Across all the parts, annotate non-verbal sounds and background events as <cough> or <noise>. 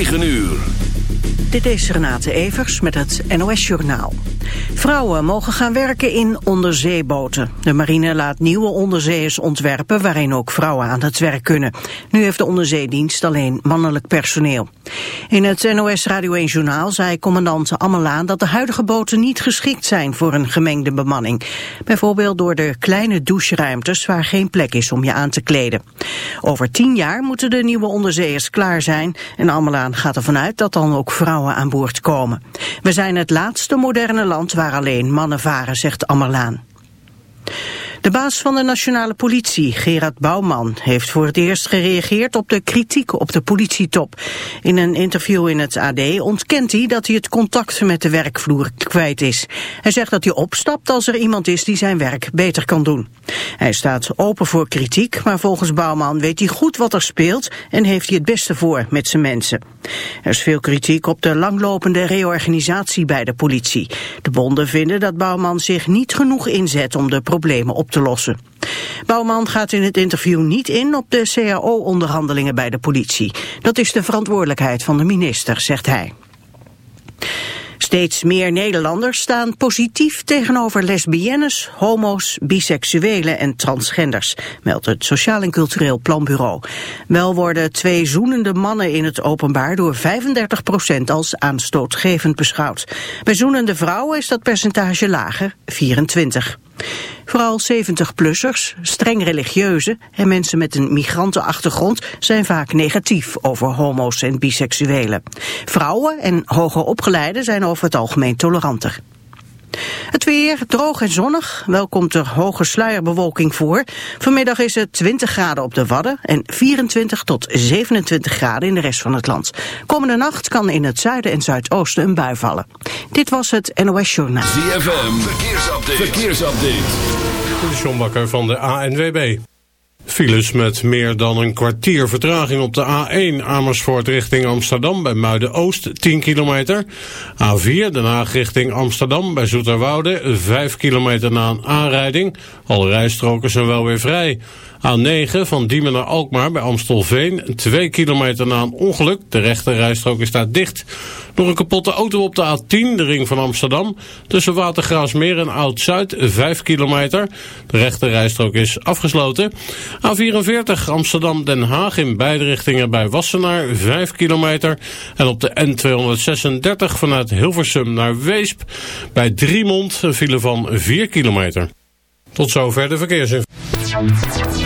9 uur. Dit is Renate Evers met het NOS Journaal. Vrouwen mogen gaan werken in onderzeeboten. De marine laat nieuwe onderzeeërs ontwerpen waarin ook vrouwen aan het werk kunnen. Nu heeft de onderzeedienst alleen mannelijk personeel. In het NOS Radio 1 Journaal zei commandant Ammelaan dat de huidige boten niet geschikt zijn voor een gemengde bemanning. Bijvoorbeeld door de kleine doucheruimtes waar geen plek is om je aan te kleden. Over tien jaar moeten de nieuwe onderzeeërs klaar zijn en Ammelaan gaat ervan uit dat dan ook vrouwen aan boord komen. We zijn het laatste moderne land waar alleen mannen varen, zegt Ammerlaan. De baas van de nationale politie, Gerard Bouwman, heeft voor het eerst gereageerd op de kritiek op de politietop. In een interview in het AD ontkent hij dat hij het contact met de werkvloer kwijt is. Hij zegt dat hij opstapt als er iemand is die zijn werk beter kan doen. Hij staat open voor kritiek, maar volgens Bouwman weet hij goed wat er speelt en heeft hij het beste voor met zijn mensen. Er is veel kritiek op de langlopende reorganisatie bij de politie. De bonden vinden dat Bouwman zich niet genoeg inzet om de problemen op te lossen. Bouwman gaat in het interview niet in op de CAO-onderhandelingen bij de politie. Dat is de verantwoordelijkheid van de minister, zegt hij. Steeds meer Nederlanders staan positief tegenover lesbiennes, homo's, biseksuelen en transgenders, meldt het Sociaal en Cultureel Planbureau. Wel worden twee zoenende mannen in het openbaar door 35% als aanstootgevend beschouwd. Bij zoenende vrouwen is dat percentage lager, 24. Vooral 70-plussers, streng religieuze en mensen met een migrantenachtergrond zijn vaak negatief over homo's en biseksuelen. Vrouwen en hoger opgeleiden zijn over het algemeen toleranter. Het weer droog en zonnig, wel komt er hoge sluierbewolking voor. Vanmiddag is het 20 graden op de Wadden en 24 tot 27 graden in de rest van het land. Komende nacht kan in het zuiden en zuidoosten een bui vallen. Dit was het NOS Journaal. ZFM, verkeersupdate. verkeersupdate. De John Bakker van de ANWB. Files met meer dan een kwartier vertraging op de A1 Amersfoort richting Amsterdam bij Muiden-Oost 10 kilometer. A4 Den Haag richting Amsterdam bij Zoeterwoude 5 kilometer na een aanrijding. Alle rijstroken zijn wel weer vrij. A9 van Diemen naar Alkmaar bij Amstelveen 2 kilometer na een ongeluk. De rechte rijstrook is daar dicht. Door een kapotte auto op de A10, de ring van Amsterdam. Tussen Watergraafsmeer en Oud-Zuid 5 kilometer. De rechte rijstrook is afgesloten. A44 Amsterdam-Den Haag in beide richtingen bij Wassenaar 5 kilometer. En op de N236 vanuit Hilversum naar Weesp bij Driemond een file van 4 kilometer. Tot zover de verkeersinformatie.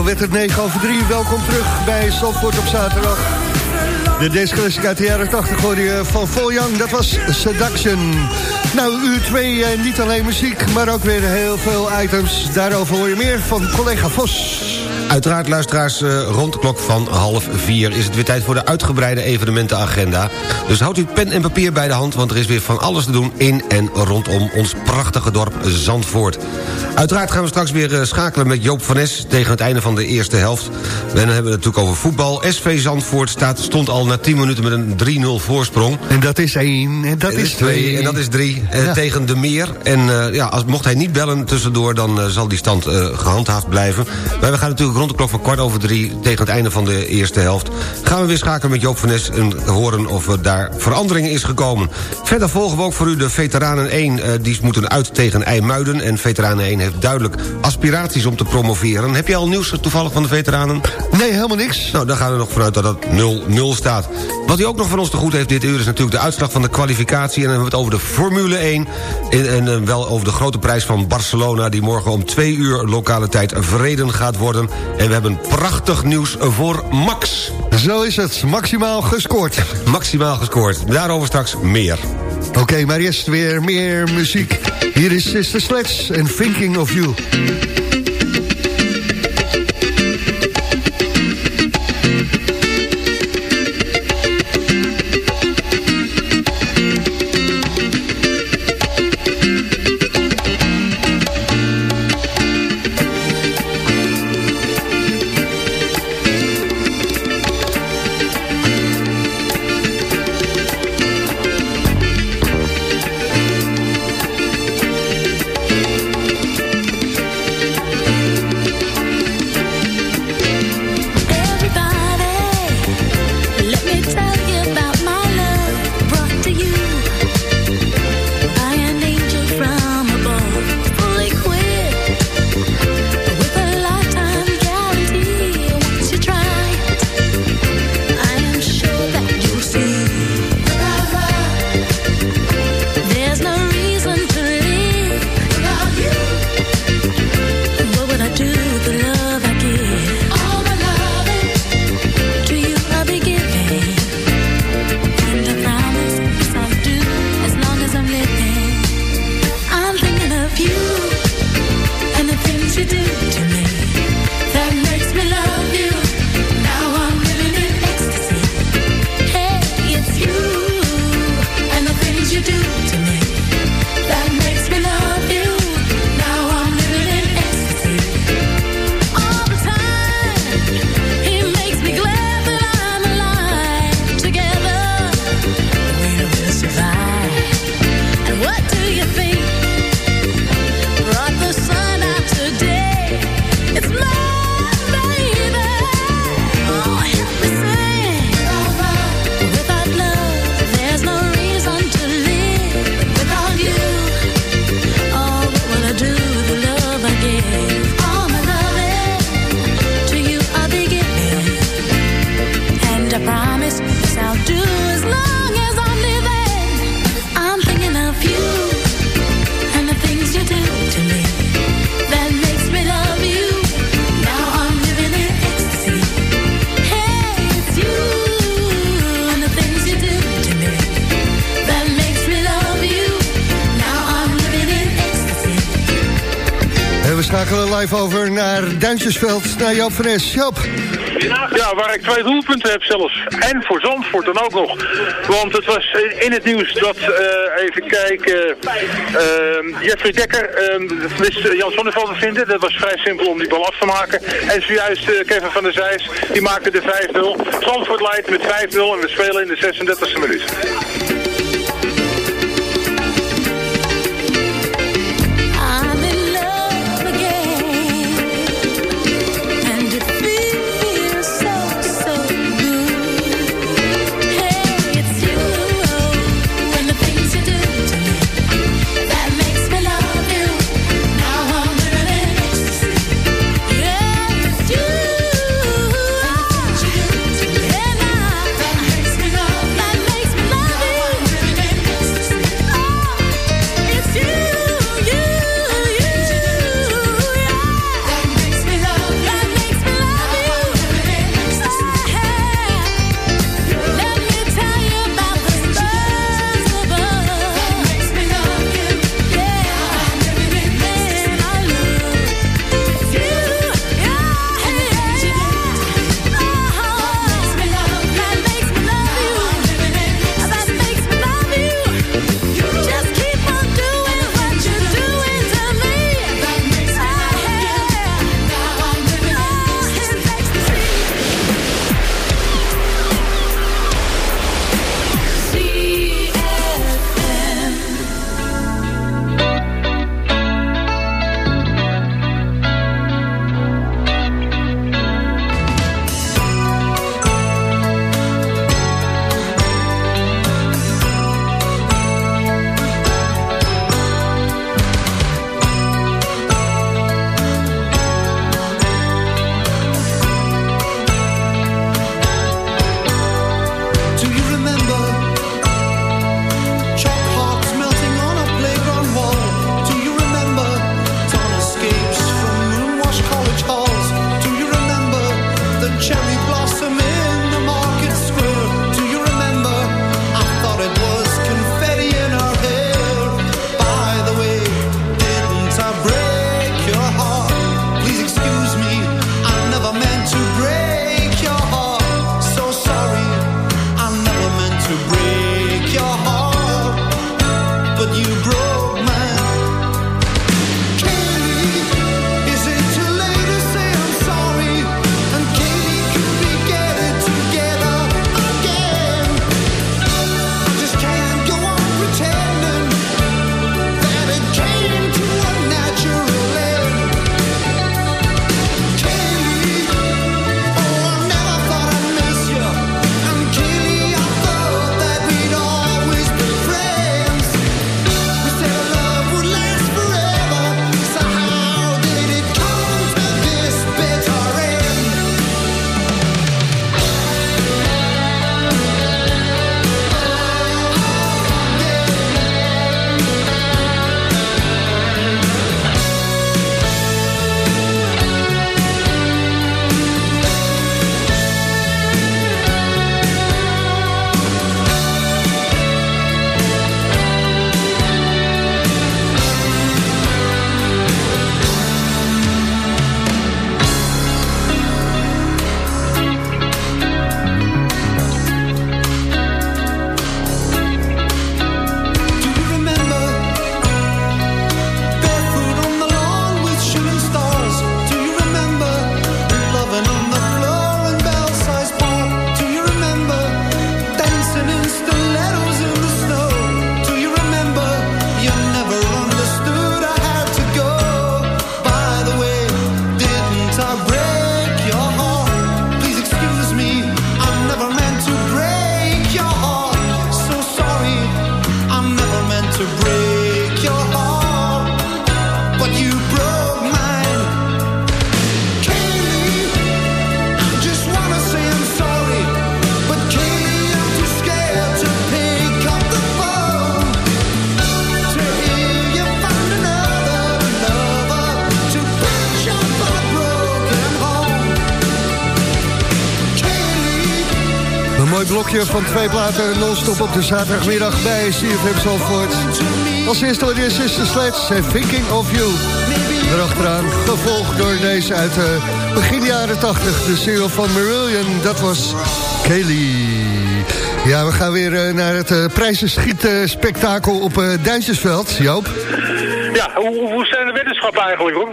Zo werd het 9 over 3. Welkom terug bij Zandvoort op zaterdag. De deze uit de jaren 80 hoorde je van Young. Dat was Seduction. Nou, uur 2 eh, niet alleen muziek, maar ook weer heel veel items. Daarover hoor je meer van collega Vos. Uiteraard, luisteraars, uh, rond de klok van half vier... is het weer tijd voor de uitgebreide evenementenagenda. Dus houdt u pen en papier bij de hand... want er is weer van alles te doen in en rondom ons prachtige dorp Zandvoort. Uiteraard gaan we straks weer uh, schakelen met Joop van Nes... tegen het einde van de eerste helft. En dan hebben we het natuurlijk over voetbal. SV Zandvoort staat, stond al na 10 minuten met een 3-0 voorsprong. En dat is 1, en dat is 2. En dat is 3, uh, ja. tegen de meer. En ja, als, mocht hij niet bellen tussendoor... dan zal die stand gehandhaafd blijven. Maar we gaan natuurlijk rond de klok van kwart over drie... tegen het einde van de eerste helft... gaan we weer schakelen met Joop van Nes... en horen of er daar verandering is gekomen. Verder volgen we ook voor u de Veteranen 1. Uh, die moeten uit tegen IJmuiden. En Veteranen 1 heeft duidelijk aspiraties om te promoveren. Heb je al nieuws toevallig van de veteranen? Nee, helemaal niks. Nou, dan gaan we nog vanuit dat het 0-0 staat. Wat hij ook nog van ons te goed heeft dit uur... is natuurlijk de uitslag van de kwalificatie. En dan hebben we het over de Formule 1. En, en uh, wel over de grote prijs van Barcelona... die morgen om twee uur lokale tijd verreden gaat worden. En we hebben prachtig nieuws voor Max. Zo is het, maximaal gescoord. maximaal gescoord, daarover straks meer. Oké, okay, maar eerst weer meer muziek. Hier is Sister Sledge en Thinking of You. Live over naar Duintjesveld, naar Joop van Es. Ja, waar ik twee doelpunten heb zelfs. En voor Zandvoort dan ook nog. Want het was in het nieuws dat, uh, even kijken, uh, Jeffrey Dekker uh, wist Jan Sonneveld te vinden. Dat was vrij simpel om die bal af te maken. En zojuist uh, Kevin van der Zijs, die maakte de 5-0. Zandvoort leidt met 5-0 en we spelen in de 36e minuut. Van twee platen non-stop op de zaterdagmiddag bij CFM Zandvoort. Als eerste hoor je Sister Sledge en Thinking of You. Erachteraan, gevolgd door deze uit uh, begin jaren 80, de single van Marillion. Dat was Kelly. Ja, we gaan weer uh, naar het uh, prijzenschieten spektakel op uh, Duitsersveld. Joop? Ja, hoe, hoe zijn de wetenschappen eigenlijk hoor?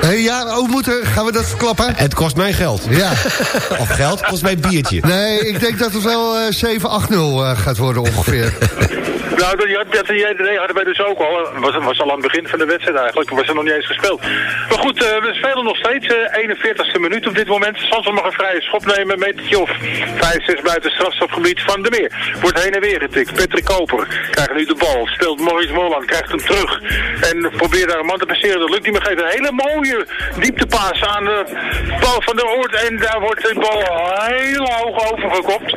Hey, ja, hoe moeten, gaan we dat verklappen? Het kost mij geld. Ja. <laughs> of geld kost mij biertje. Nee, ik denk dat het wel uh, 7-8-0 gaat worden ongeveer. <laughs> Nou, dat, dat, idee hadden wij dus ook al. Was, was al aan het begin van de wedstrijd eigenlijk. Was er nog niet eens gespeeld. Maar goed, uh, we spelen nog steeds. Uh, 41ste minuut op dit moment. Sansom mag een vrije schop nemen. Metertje of 5, 6 buiten strafstofgebied van de meer. Wordt heen en weer getikt. Patrick Koper krijgt nu de bal. Speelt Maurice Moland. Krijgt hem terug. En probeert daar een man te passeren. Dat lukt niet meer. Geeft een hele mooie dieptepaas aan de bal van de Oort. En daar wordt de bal heel hoog overgekopt.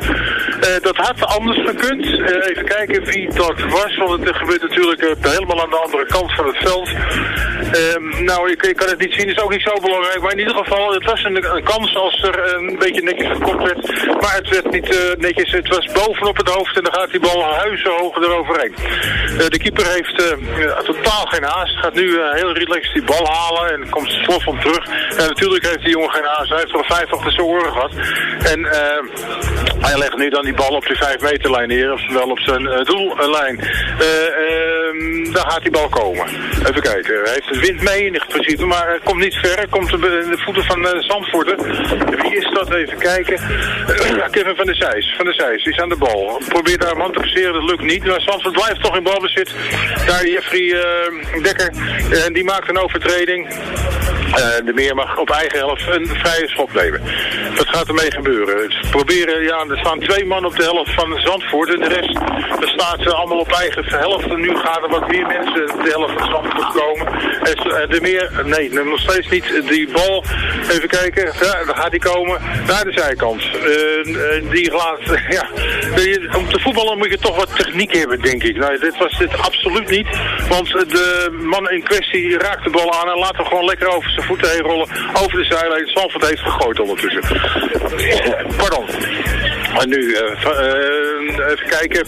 Uh, dat had anders gekund. Uh, even kijken wie dat was, want het gebeurt natuurlijk uh, helemaal aan de andere kant van het veld. Um, nou, ik, kan het niet zien, is ook niet zo belangrijk. Maar in ieder geval, het was een, kans als er een beetje netjes gekopt werd. Maar het werd niet uh, netjes, het was bovenop het hoofd en dan gaat die bal huizenhoog eroverheen. Uh, de keeper heeft totaal geen haast, gaat nu heel relaxed die bal halen en komt slof van terug. En natuurlijk heeft die jongen geen haast, hij heeft er vijf achter zijn gehad. En hij legt nu dan die bal op de vijf meterlijn neer, oftewel op zijn doellijn. Uh, daar gaat die bal komen. Even kijken. Hij heeft de wind mee in principe, maar hij komt niet ver. Komt in de voeten van uh, Zandvoorten. Wie is dat? Even kijken. <clears throat> Kevin van der Zijs. Van der Zijs, is aan de bal. Probeert daar een man te passeren, dat lukt niet. Maar Zandvoort blijft toch in balbezit. Daar Jeffrey Dekker. En die maakt een overtreding. Uh, de meer mag op eigen helft een vrije schop nemen. Wat gaat ermee gebeuren? Ze proberen, ja, er staan twee man op de helft van Zandvoort en de rest, staat ze allemaal op eigen helft. En nu gaan er wat meer mensen de helft van Zandvoort komen. Eh, de meer, nee, nog steeds niet. Die bal, even kijken, daar, gaat hij komen, naar de zijkant. Uh, die laat, <laughs> ja, om te voetballen moet je toch wat techniek hebben, denk ik. Nou, dit was dit absoluut niet, want de man in kwestie raakt de bal aan en laat hem gewoon lekker over zijn voeten heen rollen over de zijlijn. Zandvoort heeft gegooid ondertussen. Pardon. En nu, even kijken.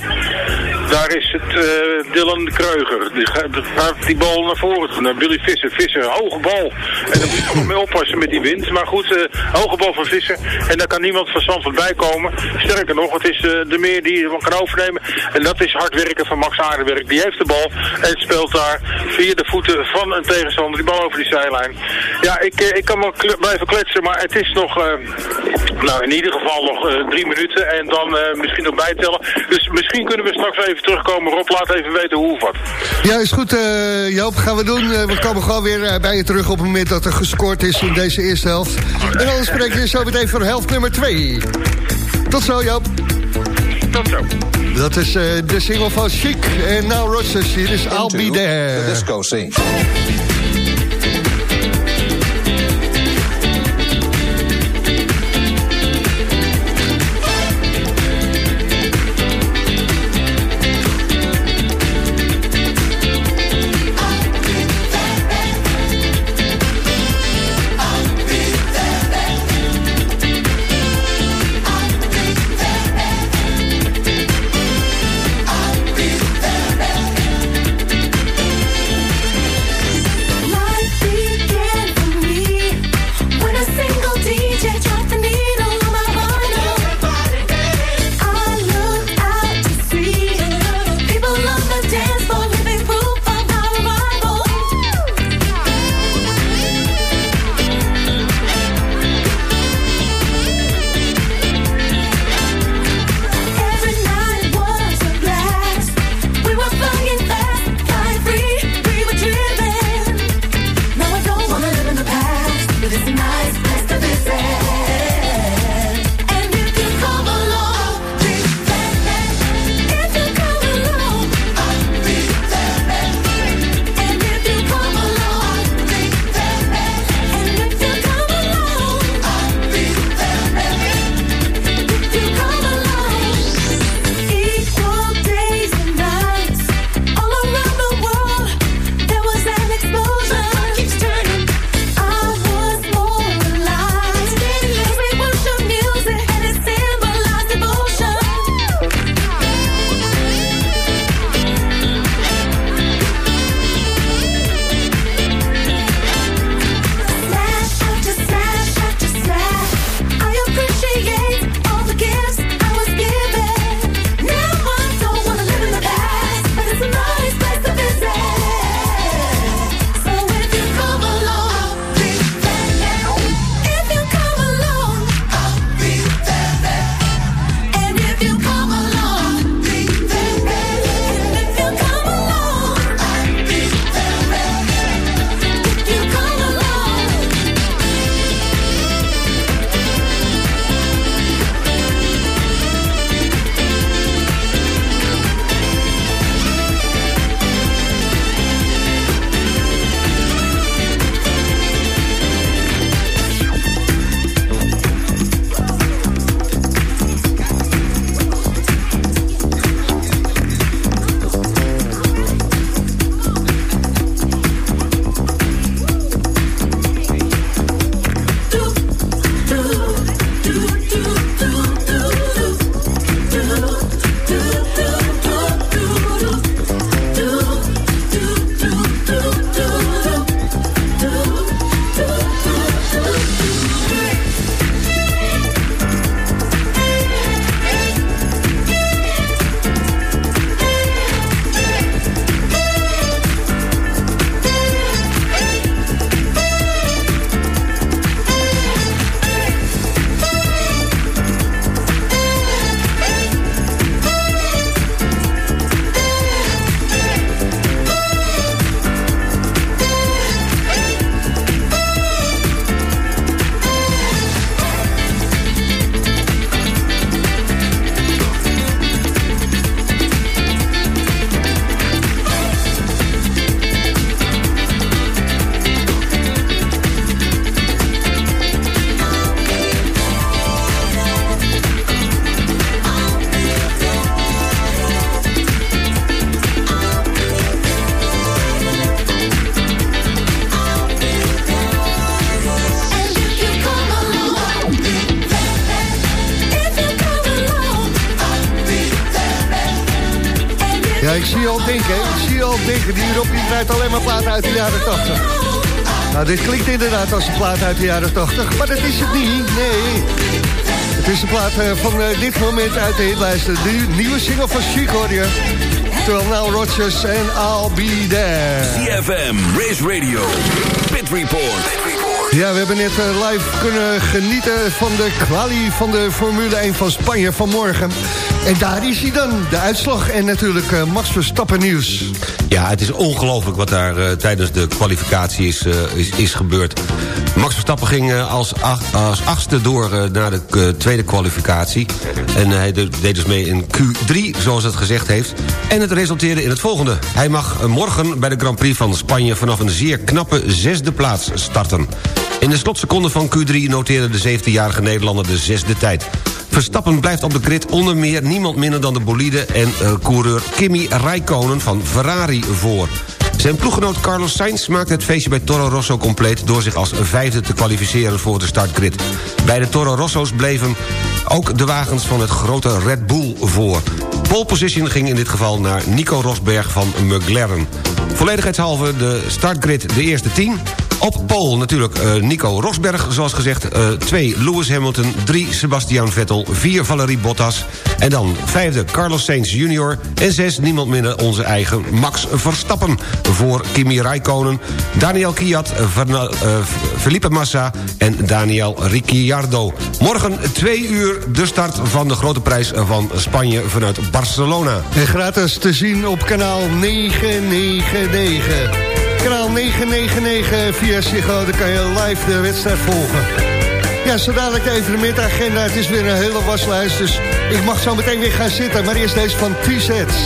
Daar is het uh, Dylan Kreuger. Die gaat die bal naar voren naar Billy Visser. Visser, hoge bal. En dan moet je nog mee oppassen met die wind. Maar goed, hoge bal van Visser. En daar kan niemand van Zandvoort bij komen. Sterker nog, het is de meer die hem kan overnemen. En dat is hard werken van Max Aardenwerk. Die heeft de bal en speelt daar via de voeten van een tegenstander die bal over die zijlijn. Ja, ik, ik kan wel blijven kletsen, maar het is nog, nou in ieder geval nog drie minuten. En dan misschien nog bijtellen. Dus misschien kunnen we straks even terugkomen. Rob, laat even weten hoe of wat. Ja, is goed uh, Joop, gaan we doen. Uh, we komen gewoon weer uh, bij je terug op het moment dat er gescoord is in deze eerste helft. En dan spreken we zo meteen voor helft nummer 2. Tot zo Joop. Tot zo. Dat is de single van Chic en Now Rogers. Hier is I'll Be There. The disco scene. Inderdaad als een plaat uit de jaren 80, maar dat is het niet, nee. Het is een plaat eh, van uh, dit moment uit de hitlijsten. De nieuwe single van Chic hoor je. Terwijl Now Rodgers en I'll Be There. CFM, Race Radio, Pit Report. Ja, we hebben net uh, live kunnen genieten van de kwalie van de Formule 1 van Spanje vanmorgen. En daar is hij dan, de uitslag en natuurlijk Max Verstappen nieuws. Ja, het is ongelooflijk wat daar uh, tijdens de kwalificatie is, is, is, gebeurd. Max Verstappen ging als, ach, als achtste door naar de tweede kwalificatie. En hij deed dus mee in Q3, zoals het gezegd heeft. En het resulteerde in het volgende. Hij mag morgen bij de Grand Prix van Spanje... vanaf een zeer knappe zesde plaats starten. In de slotseconde van Q3 noteerde de 17-jarige Nederlander de zesde tijd. Verstappen blijft op de grid onder meer niemand minder dan de bolide... en uh, coureur Kimi Räikkönen van Ferrari voor. Zijn ploeggenoot Carlos Sainz maakte het feestje bij Toro Rosso compleet... door zich als vijfde te kwalificeren voor de startgrid. Bij de Toro Rosso's bleven ook de wagens van het grote Red Bull voor. Pole position ging in dit geval naar Nico Rosberg van McLaren. Volledigheidshalve de startgrid de eerste tien... Op pole natuurlijk uh, Nico Rosberg, zoals gezegd. 2 uh, Lewis Hamilton, 3 Sebastian Vettel, 4 Valerie Bottas... en dan vijfde Carlos Sainz Jr. en 6 niemand minder onze eigen Max Verstappen... voor Kimi Räikkönen, Daniel Kiat, uh, Felipe Massa en Daniel Ricciardo. Morgen 2 uur de start van de grote prijs van Spanje vanuit Barcelona. En gratis te zien op kanaal 999 kanaal 999 via Ziggo. Dan kan je live de wedstrijd volgen. Ja, zo dadelijk de evenementagenda. Het is weer een hele waslijst, dus ik mag zo meteen weer gaan zitten. Maar eerst deze van T-Sets.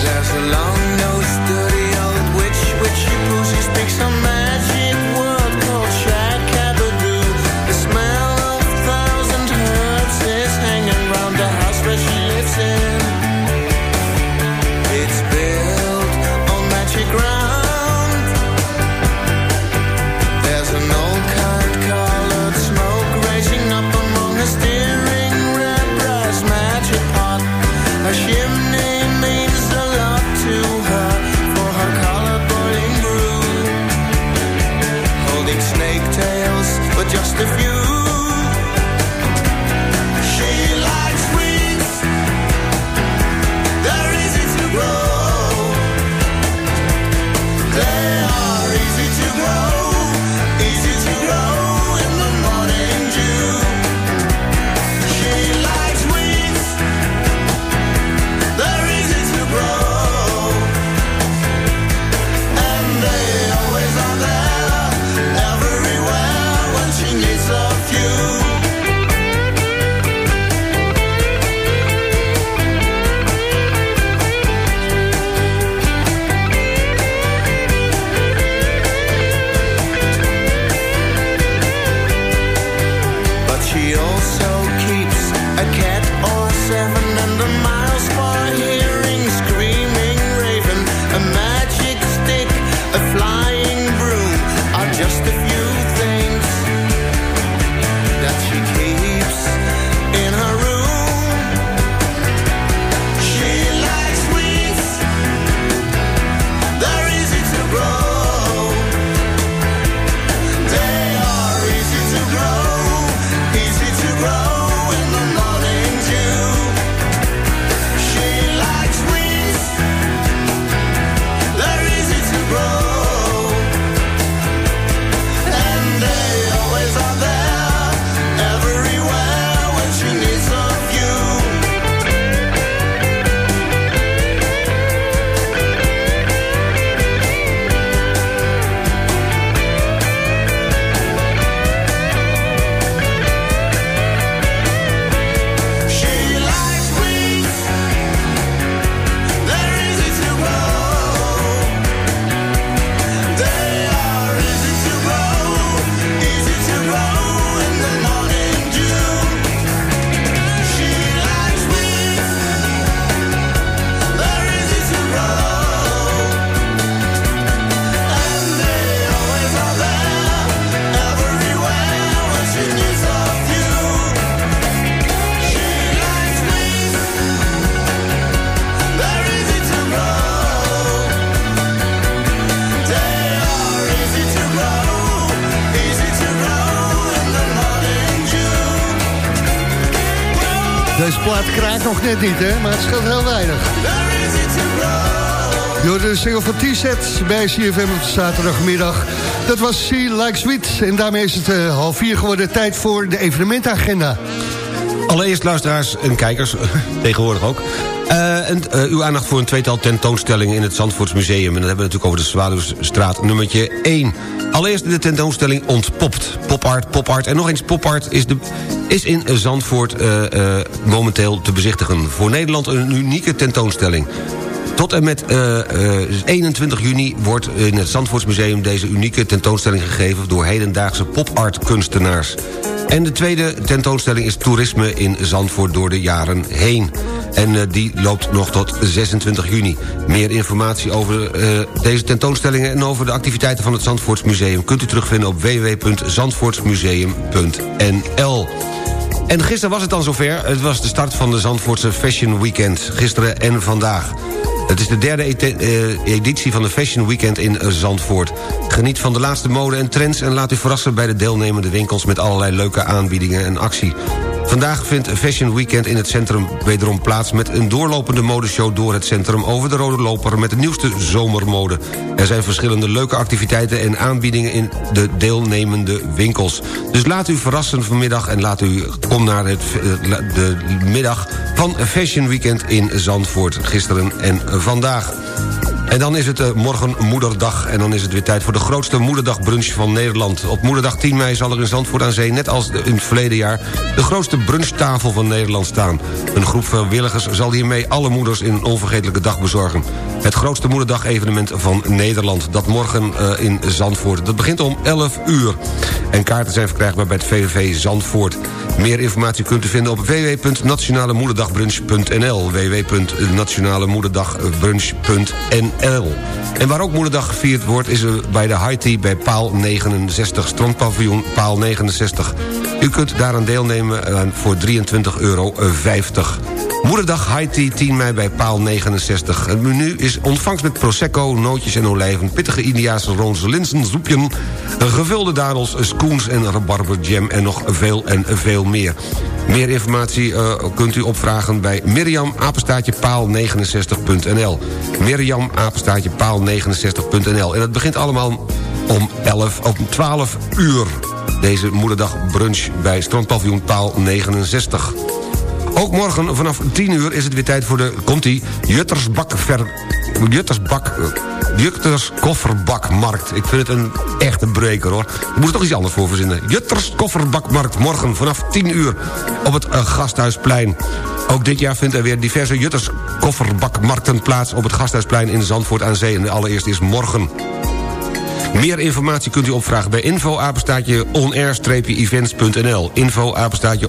Net niet, hè? Maar het scheelt heel weinig. Door de single van T-set bij CFM op zaterdagmiddag. Dat was See Like Sweet. En daarmee is het uh, half vier geworden tijd voor de evenementagenda. Allereerst luisteraars en kijkers, <laughs> tegenwoordig ook. Uh, en, uh, uw aandacht voor een tweetal tentoonstellingen in het Zandvoortsmuseum. En dan hebben we natuurlijk over de Zwaluwstraat nummertje 1. Allereerst de tentoonstelling Ontpopt. Popart, popart en nog eens popart is, de, is in Zandvoort uh, momenteel te bezichtigen. Voor Nederland een unieke tentoonstelling. Tot en met uh, uh, 21 juni wordt in het Zandvoortsmuseum... deze unieke tentoonstelling gegeven door hedendaagse pop-art kunstenaars. En de tweede tentoonstelling is toerisme in Zandvoort door de jaren heen. En uh, die loopt nog tot 26 juni. Meer informatie over uh, deze tentoonstellingen... en over de activiteiten van het Zandvoortsmuseum... kunt u terugvinden op www.zandvoortsmuseum.nl. En gisteren was het dan zover. Het was de start van de Zandvoortse Fashion Weekend. Gisteren en vandaag. Het is de derde editie van de Fashion Weekend in Zandvoort. Geniet van de laatste mode en trends... en laat u verrassen bij de deelnemende winkels... met allerlei leuke aanbiedingen en actie. Vandaag vindt Fashion Weekend in het centrum wederom plaats... met een doorlopende modeshow door het centrum over de rode loper... met de nieuwste zomermode. Er zijn verschillende leuke activiteiten en aanbiedingen... in de deelnemende winkels. Dus laat u verrassen vanmiddag en laat u... kom naar het, de middag van Fashion Weekend in Zandvoort. Gisteren en vandaag. En dan is het uh, morgen moederdag. En dan is het weer tijd voor de grootste moederdagbrunch van Nederland. Op moederdag 10 mei zal er in Zandvoort aan Zee... net als in het verleden jaar de grootste brunchtafel van Nederland staan. Een groep vrijwilligers zal hiermee alle moeders in een onvergetelijke dag bezorgen. Het grootste moederdag-evenement van Nederland. Dat morgen uh, in Zandvoort. Dat begint om 11 uur. En kaarten zijn verkrijgbaar bij het VVV Zandvoort. Meer informatie kunt u vinden op www.nationalemoederdagbrunch.nl www.nationalemoederdagbrunch.nl En waar ook Moederdag gevierd wordt... is bij de Tea bij Paal 69, strandpaviljoen Paal 69. U kunt daaraan deelnemen voor 23,50 euro. Moederdag High Tea 10 mei bij Paal 69. Het menu is ontvangst met prosecco, nootjes en olijven... pittige Indiaanse roze linzensoepjen... gevulde dadels, scoons en rabarberjam... en nog veel en veel meer. Meer informatie uh, kunt u opvragen bij Mirjam Apenstaatje Paal69.nl. Mirjam Apenstaatje Paal69.nl. En het begint allemaal om 11 of 12 uur. Deze moederdag brunch bij Strandpaviljoen Paal 69. Ook morgen vanaf 10 uur is het weer tijd voor de, komt-ie, Juttersbak... Ver, Juttersbak... Jutters Kofferbakmarkt. Ik vind het een echte breker, hoor. Ik moet er toch iets anders voor verzinnen. Jutters Kofferbakmarkt, morgen vanaf 10 uur op het uh, Gasthuisplein. Ook dit jaar vindt er weer diverse Jutters Kofferbakmarkten plaats... op het Gasthuisplein in Zandvoort aan Zee. En de allereerste is morgen. Meer informatie kunt u opvragen bij info onair-events.nl info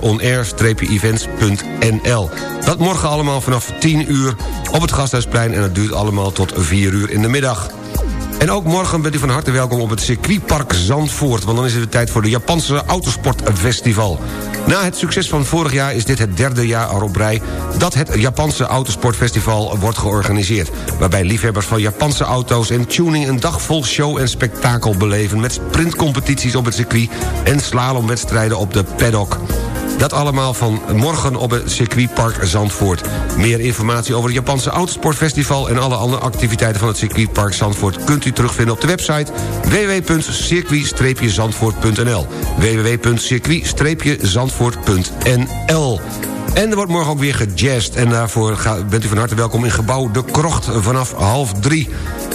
onair-events.nl Dat morgen allemaal vanaf 10 uur op het Gasthuisplein... en het duurt allemaal tot 4 uur in de middag. En ook morgen bent u van harte welkom op het circuitpark Zandvoort... want dan is het de tijd voor de Japanse Autosportfestival. Na het succes van vorig jaar is dit het derde jaar op rij... dat het Japanse Autosportfestival wordt georganiseerd... waarbij liefhebbers van Japanse auto's en tuning... een dag vol show en spektakel beleven... met sprintcompetities op het circuit en slalomwedstrijden op de paddock. Dat allemaal van morgen op het circuitpark Zandvoort. Meer informatie over het Japanse Autosportfestival... en alle andere activiteiten van het circuitpark Zandvoort... kunt u terugvinden op de website www.circuit-zandvoort.nl www.circuit-zandvoort.nl en er wordt morgen ook weer gejazzed. En daarvoor bent u van harte welkom in gebouw De Krocht vanaf half drie.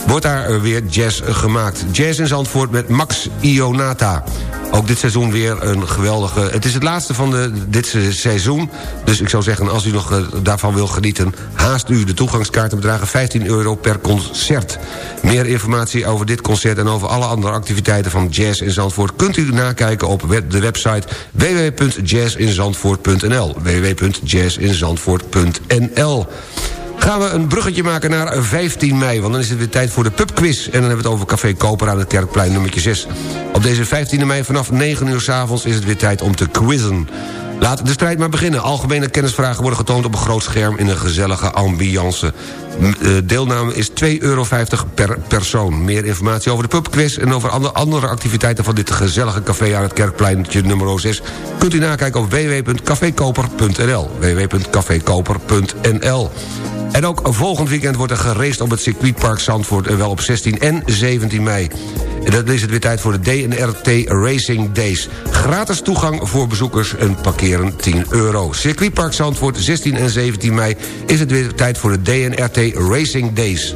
Wordt daar weer jazz gemaakt. Jazz in Zandvoort met Max Ionata. Ook dit seizoen weer een geweldige... Het is het laatste van de, dit seizoen. Dus ik zou zeggen, als u nog uh, daarvan wil genieten... haast u. De toegangskaarten bedragen 15 euro per concert. Meer informatie over dit concert en over alle andere activiteiten van Jazz in Zandvoort... kunt u nakijken op de website www.jazzinzandvoort.nl www.jazzinzandvoort.nl gaan we een bruggetje maken naar 15 mei. Want dan is het weer tijd voor de pubquiz. En dan hebben we het over Café Koper aan het Kerkplein nummertje 6. Op deze 15 mei vanaf 9 uur s avonds is het weer tijd om te quizzen. Laat de strijd maar beginnen. Algemene kennisvragen worden getoond op een groot scherm... in een gezellige ambiance. Eh, deelname is 2,50 euro per persoon. Meer informatie over de pubquiz en over andere activiteiten... van dit gezellige café aan het Kerkpleintje nummer 6... kunt u nakijken op www.cafekoper.nl www.cafekoper.nl en ook volgend weekend wordt er geraced op het circuitpark Zandvoort... en wel op 16 en 17 mei. En dat is het weer tijd voor de DNRT Racing Days. Gratis toegang voor bezoekers en parkeren 10 euro. Circuitpark Zandvoort, 16 en 17 mei... is het weer tijd voor de DNRT Racing Days.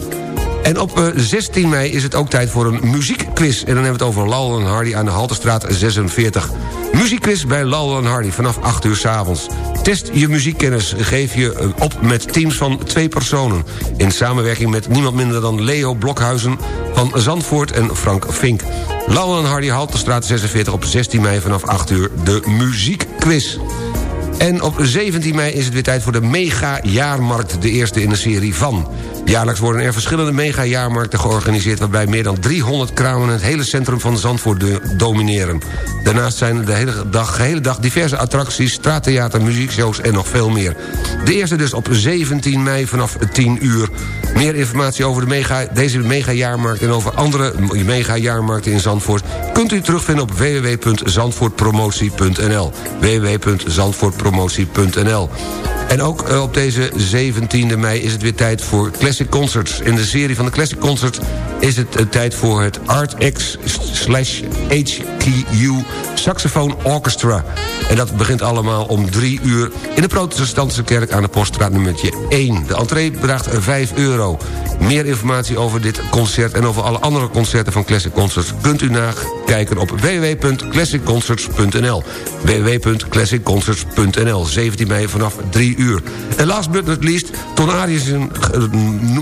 En op 16 eh, mei is het ook tijd voor een muziekquiz. En dan hebben we het over Lal en Hardy aan de Halterstraat 46. Muziekquiz bij Lal en Hardy vanaf 8 uur s avonds. Test je muziekkennis, geef je eh, op met teams van twee personen. In samenwerking met niemand minder dan Leo Blokhuizen van Zandvoort en Frank Vink. Lal en Hardy Halterstraat 46 op 16 mei vanaf 8 uur de muziekquiz. En op 17 mei is het weer tijd voor de mega-jaarmarkt. De eerste in de serie van. Jaarlijks worden er verschillende mega-jaarmarkten georganiseerd... waarbij meer dan 300 kramen het hele centrum van Zandvoort domineren. Daarnaast zijn er de hele dag, dag diverse attracties... straattheater, muziekshows en nog veel meer. De eerste dus op 17 mei vanaf 10 uur. Meer informatie over de mega, deze mega-jaarmarkt... en over andere mega-jaarmarkten in Zandvoort... kunt u terugvinden op www.zandvoortpromotie.nl www.zandvoortpromotie.nl en ook eh, op deze 17e mei is het weer tijd voor Classic Concerts. In de serie van de Classic Concerts is het uh, tijd voor het Art X slash HQU Saxophone Orchestra. En dat begint allemaal om drie uur in de protestantse kerk aan de poststraat nummertje 1. De entree bedraagt 5 euro. Meer informatie over dit concert en over alle andere concerten van Classic Concerts... kunt u nakijken op www.classicconcerts.nl www.classicconcerts.nl 17 mei vanaf 3 uur. En last but not least, Ton Arissen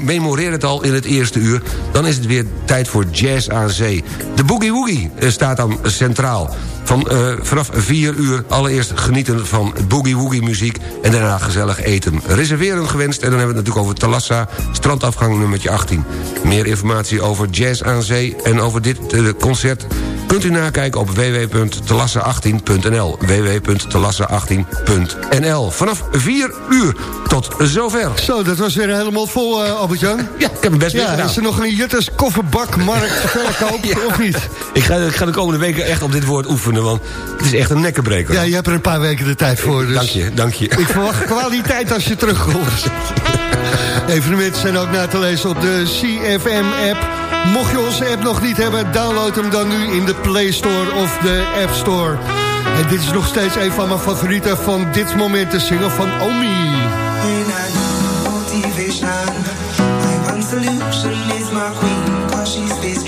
memoreert het al in het eerste uur... dan is het weer tijd voor Jazz aan Zee. De Boogie Woogie eh, staat dan centraal. Van, uh, vanaf 4 uur allereerst genieten van boogie woogie muziek... en daarna gezellig eten. Reserveren gewenst en dan hebben we het natuurlijk over Talassa... strandafgang nummertje 18. Meer informatie over Jazz aan Zee en over dit uh, concert... kunt u nakijken op www.talassa18.nl www.talassa18.nl Vanaf 4 uur tot zover. Zo, dat was weer helemaal vol, uh, Albert-Jan. Ja, ik heb het best ja, Is er nog een Jutters kofferbakmarkt verkoop, <laughs> ja. of niet? Ik ga, ik ga de komende weken echt op dit woord oefenen, want het is echt een nekkenbreker. Ja, je hebt er een paar weken de tijd voor. Dus dank je, dank je. Ik verwacht kwaliteit als je terugkomt. <laughs> Evenementen zijn ook na te lezen op de CFM-app. Mocht je onze app nog niet hebben, download hem dan nu in de Play Store of de App Store. En dit is nog steeds een van mijn favorieten van dit moment, de single van Omi. solution is my queen, cause she's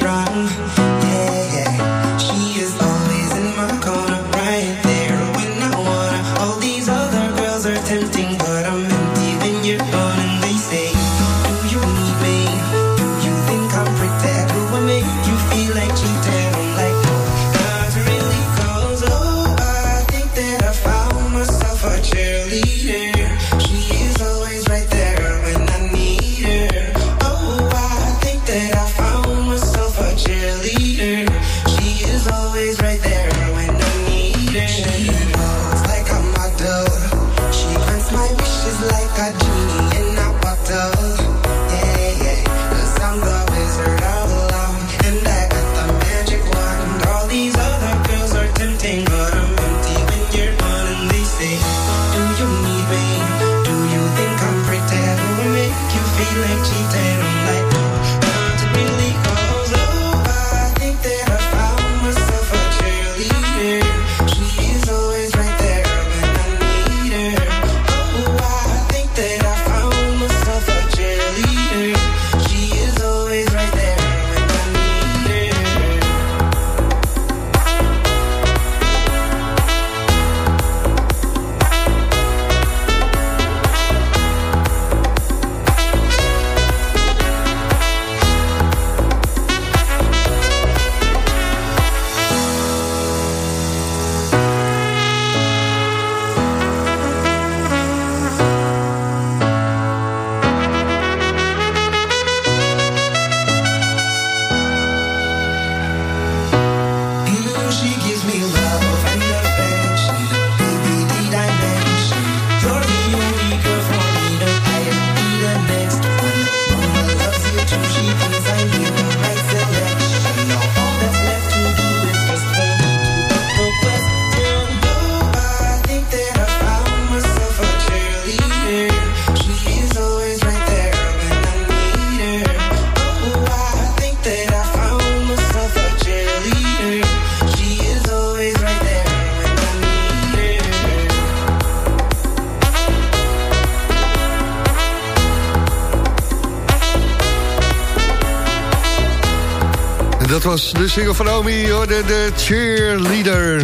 single van Omi, de, de cheerleader.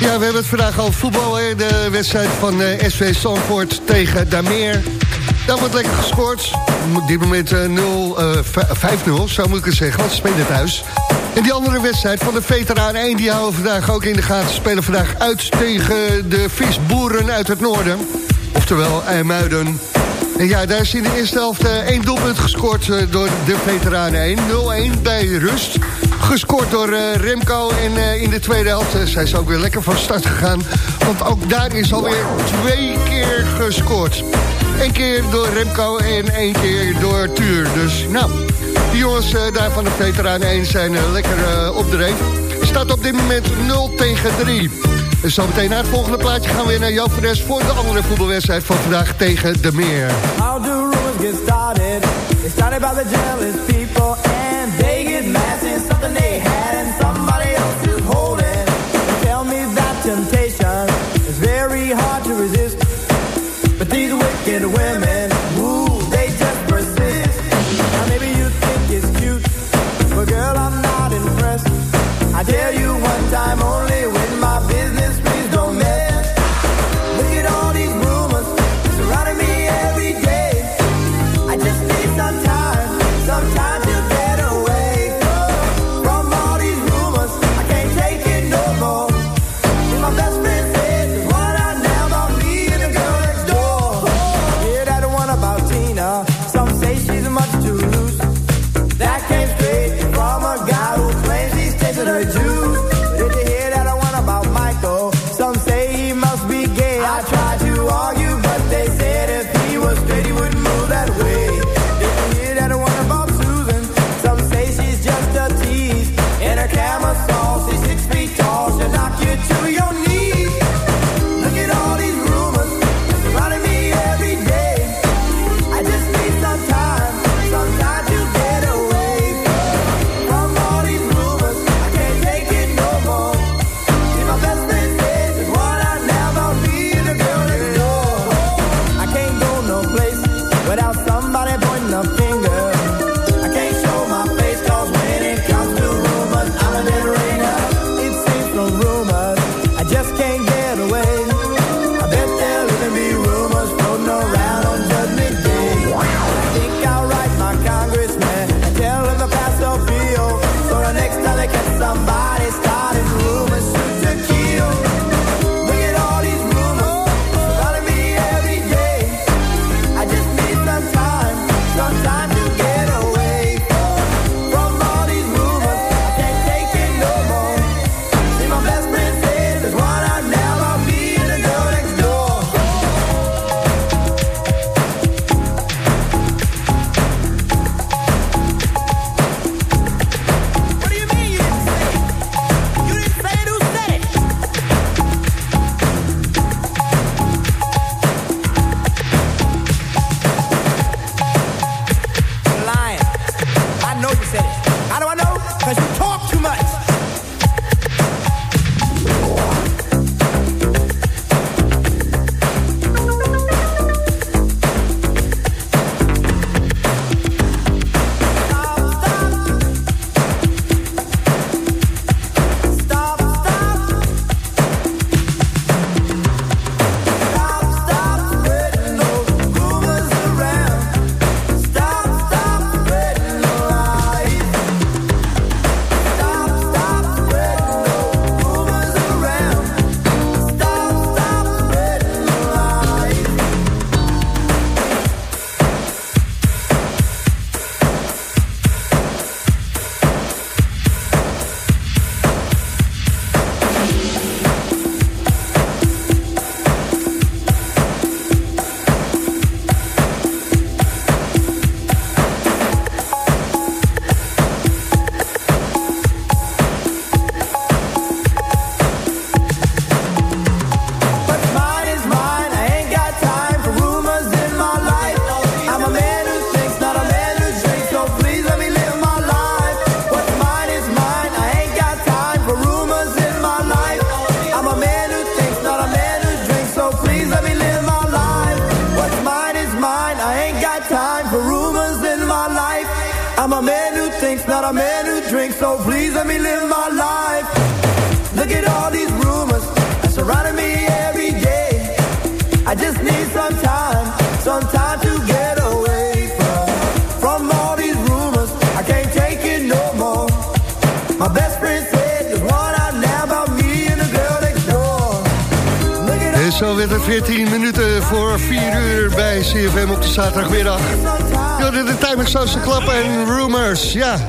Ja, we hebben het vandaag over voetbal. Hè? De wedstrijd van uh, eh, SV Zandvoort tegen Dameer. Daar wordt lekker gescoord. Op dit moment uh, 0, uh, 5-0, zo moet ik het zeggen, want ze spelen thuis. En die andere wedstrijd van de Veteraan 1... die houden we vandaag ook in de gaten. spelen vandaag uit tegen de visboeren uit het noorden. Oftewel IJmuiden. En ja, daar is in de eerste helft uh, één doelpunt gescoord uh, door de veteranen 1. 0-1 bij rust. Gescoord door uh, Remco en in de tweede helft zijn ze ook weer lekker van start gegaan. Want ook daar is alweer twee keer gescoord. Eén keer door Remco en één keer door Tuur. Dus nou, die jongens daar van de veteranen 1 zijn lekker op de reep. Staat op dit moment 0 tegen 3. En zo meteen naar het volgende plaatje gaan we weer naar Joop Fres... voor de andere voetbalwedstrijd van vandaag tegen de Meer. How do rumors get started? They started by the jealous people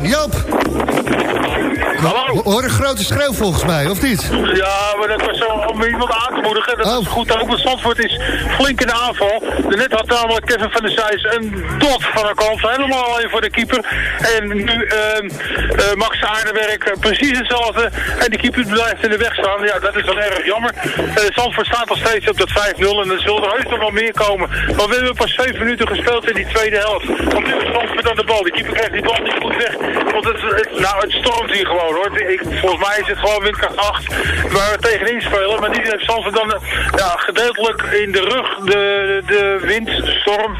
Ja, Joop. Hallo. Hoor een grote schreeuw volgens mij, of niet? Ja, maar dat was zo om iemand aan te moedigen. Dat Oh. is goed ook, want Zandvoort is flink in de aanval. Namelijk Kevin van der Zijs een dot van de kant. Helemaal alleen voor de keeper. En nu eh, Max Aardenwerk eh, precies hetzelfde. En de keeper blijft in de weg staan. Ja, dat is wel erg jammer. Eh Zandvoort staat nog steeds op dat 5-0. En er zullen er heus nog wel meer komen. Maar we hebben pas 7 minuten gespeeld in die tweede helft. Want nu is Zandvoort aan de bal. Die keeper krijgt die bal niet goed weg. Want het, nou, het stormt hier gewoon hoor. Ik, volgens mij is het gewoon windkracht 8 waar we tegenin spelen. Maar die heeft Zandvoort dan ja, gedeeltelijk in de rug de, de windstorm.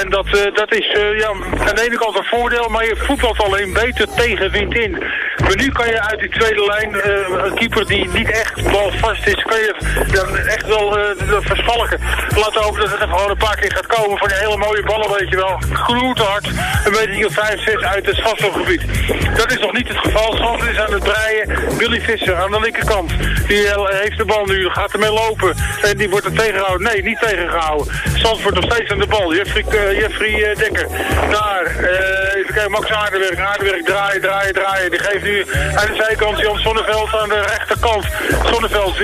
En dat, eh, dat is eh, ja, aan de ene kant een voordeel, maar je voetbalt alleen beter tegen wind in. Maar nu kan je uit die tweede lijn, eh, een keeper die niet echt balvast is, kan je dan echt wel verschalken. Laten hopen dat het er gewoon een paar keer gaat komen van hele mooie ballen, weet je wel. Gloed hard, een beetje 5, 6 uit het vastgebied. Dat is nog niet het geval. Zandvoort is aan het breien. Billy Visser aan de linkerkant. Die heeft de bal nu, gaat ermee lopen. En die wordt er tegengehouden. Nee, niet tegengehouden. Zandvoort nog steeds aan de bal. Jeffrey, eh, Jeffrey eh, Dekker. Daar, eh, even kijken, Max Aardenwerk. Aardenwerk draaien, draaien, draaien. Die geeft nu aan de zijkant Jan Sonneveld aan de rechterkant. Sonneveld,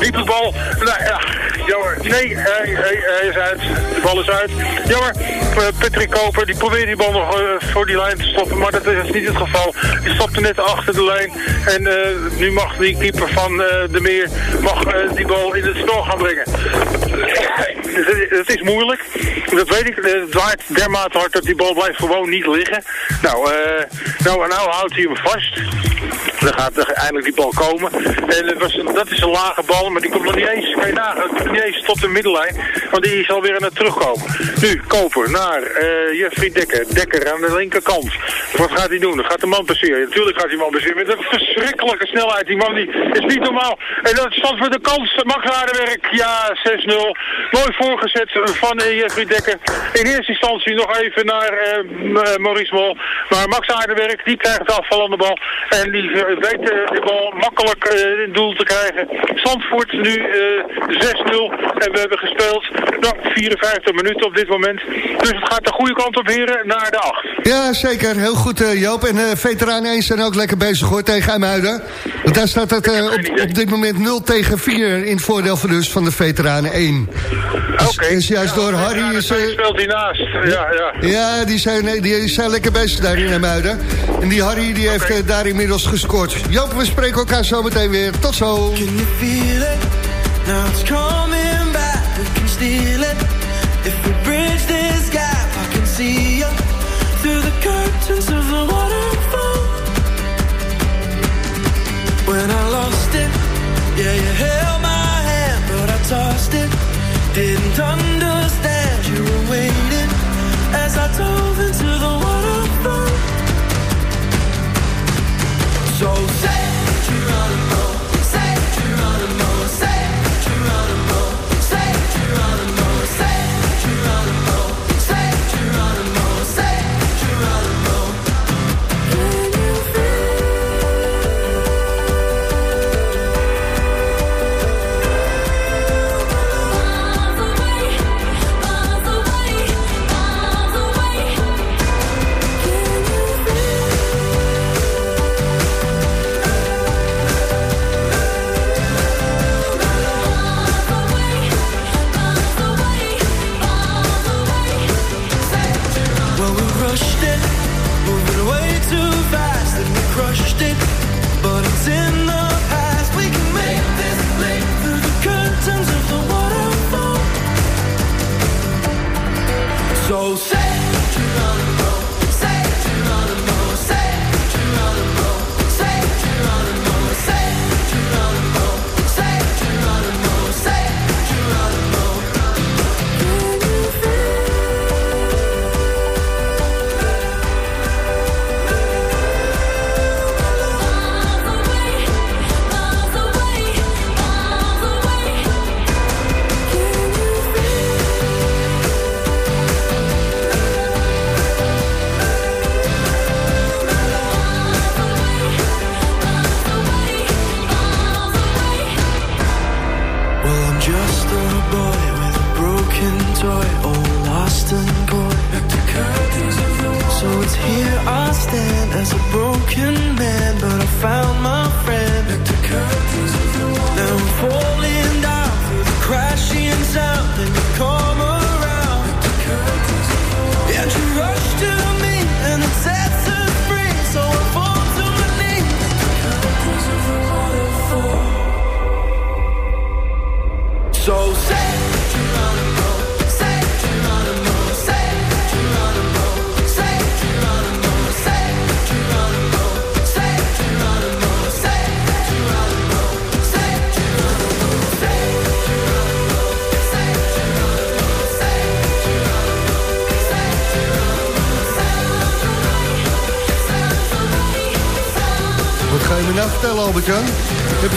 diepe bal. Nou ja, jammer. Nee, hij, hij, is uit. De bal is uit. Jammer. Patrick Koper, die probeert die bal nog voor die lijn te stoppen. Maar dat is niet het geval. Die stopte net achter de lijn. En nu mag die keeper van de Meer mag, die bal in het spel gaan brengen. Het, het is moeilijk. Dat weet ik. Eh, Het waait dermate hard dat die bal blijft gewoon niet liggen. Nou, eh, nou, nou houdt hij hem vast. Dan gaat er eindelijk die bal komen. En het was, dat is een lage bal, maar die komt nog niet eens, kan je nagaan, niet eens tot de middenlijn. Want die is alweer aan het terugkomen. Nu, Koper naar eh, Jeffrey Dekker. Dekker aan de linkerkant. Wat gaat hij doen? Dan gaat de man passeren. Natuurlijk gaat die man passeren met een verschrikkelijke snelheid. Die man die is niet normaal. En dat staat voor de kans. Max Aardenwerk, ja, 6-0. Mooi voorgezet van eh, Jeffrey Dekker. In eerste instantie nog even naar eh, Maurice Mol. Maar Max Aardenwerk, die krijgt de afvallende bal. En die eh, weet eh, de bal makkelijk eh, in doel te krijgen. Zandvoort nu eh 6-0. En we hebben gespeeld nou, 54 minuten op dit moment. Dus het gaat de goede kant op, heren, naar de 8. Ja, zeker. Heel goed, eh, Joop. En eh veteraan 1 zijn ook lekker bezig hoor tegen IJmuiden. Want daar staat het eh, op, op dit moment 0 tegen 4 in het voordeel van, dus van de veteranen 1. Oké. Is juist door Harry... Ja, Is, eh, speelt. Ja, ja. ja, die zijn, die zijn lekker bezig daar in IJmuiden. En die Harry die heeft daar inmiddels gescoord. Joop, we spreken elkaar zo meteen weer. Tot zo. Can you feel it? Now it's coming. It. If we bridge this gap, I can see you through the curtains of the waterfall. When I lost it, yeah, you held my hand, but I tossed it. Didn't understand crushed it, moving way too fast, and we crushed it, but it's in the past. We can make this leap through the curtains of the waterfall. So.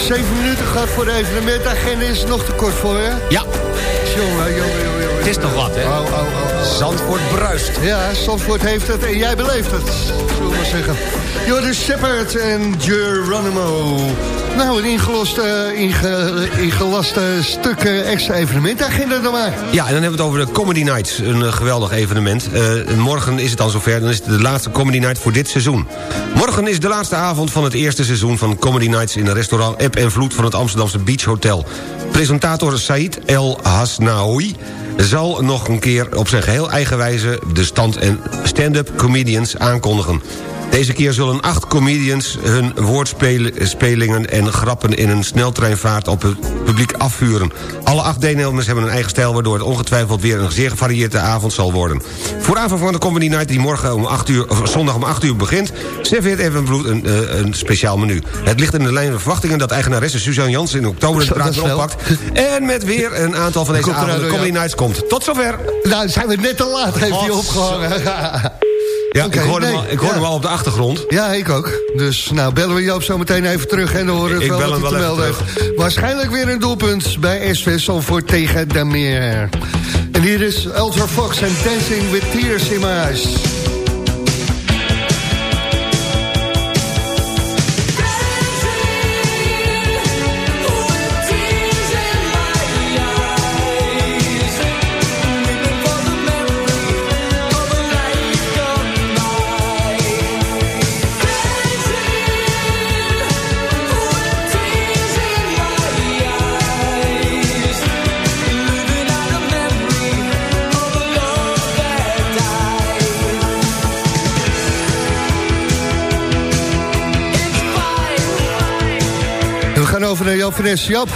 Zeven minuten gehad voor de evenementagenda. Is het nog te kort voor je? Ja, jongen, jongen. Het is nog wat, hè? Oh, oh, oh, oh. Zandvoort bruist. Ja, Zandvoort heeft het en jij beleeft het, zullen we maar zeggen. Joris Shepard en Geronimo. Nou, een ingelost, eh, inge, ingelaste stuk eh, extra evenementagenda dan maar. Ja, en dan hebben we het over de Comedy Nights. Een eh, geweldig evenement. Eh, morgen is het dan zover. Dan is het de laatste Comedy Night voor dit seizoen. Morgen is de laatste avond van het eerste seizoen van Comedy Nights... in het restaurant Eb en Vloed van het Amsterdamse Beach Hotel. Presentator Said El Hasnaoui zal nog een keer op zijn geheel eigen wijze... de stand- en stand-up comedians aankondigen. Deze keer zullen acht comedians hun woordspelingen en grappen... in een sneltreinvaart op het publiek afvuren. Alle acht deelnemers hebben een eigen stijl... waardoor het ongetwijfeld weer een zeer gevarieerde avond zal worden. Vooravond van de Comedy Night die morgen om 8 uur, of zondag om 8 uur begint... serveert Evenbloed een, eh, een speciaal menu. Het ligt in de lijn van verwachtingen dat eigenaresse Suzanne Jansen... in oktober de draad oppakt... en met weer een aantal van <laughs> deze avonden ja. Comedy Nights komt. Tot zover! Nou, zijn we net te laat, heeft hij opgehangen. <laughs> Ja, ik hoorde, nee, hem, al, ik hoorde ja. hem al op de achtergrond. Ja, ik ook. Dus nou, bellen we Joop zo meteen even terug en dan horen we wel wat hij te melden heeft. Waarschijnlijk weer een doelpunt bij SV Zandvoort tegen de Meer. En hier is Ultra Fox en Dancing with Tears in My Eyes. Over naar Joop van Es. Joop,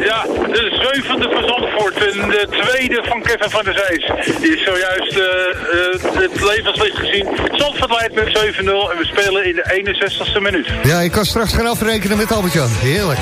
Ja, de zevende van Zandvoort en de tweede van Kevin van der Zijs. Die is zojuist eh, eh, het levenslicht gezien. Zandvoort leidt met 7-0 en we spelen in de 61ste minuut. ja, ik kan straks gaan afrekenen met Albert-Jan. Heerlijk.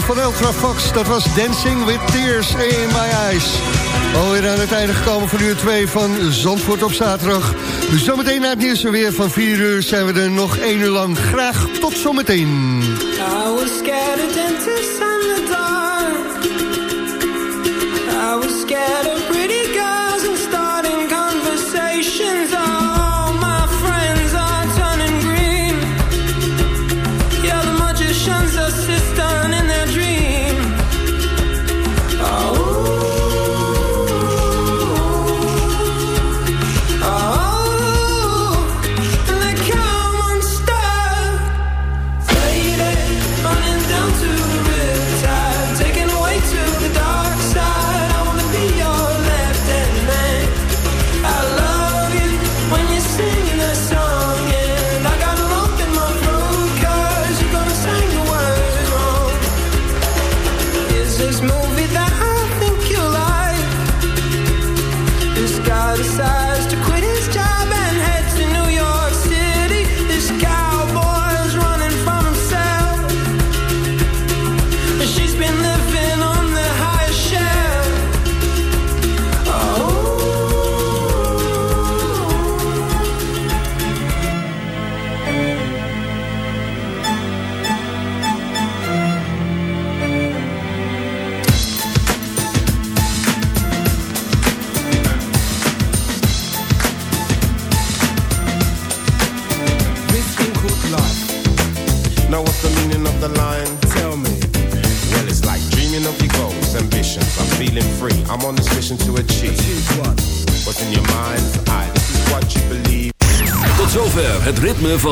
Van Ultra Fox. Dat was Dancing with Tears in My Eyes. Alweer aan het einde gekomen van uur 2 van Zandvoort op zaterdag. Dus zometeen na het nieuws weer van 4 uur zijn we er nog 1 uur lang. Graag tot zometeen.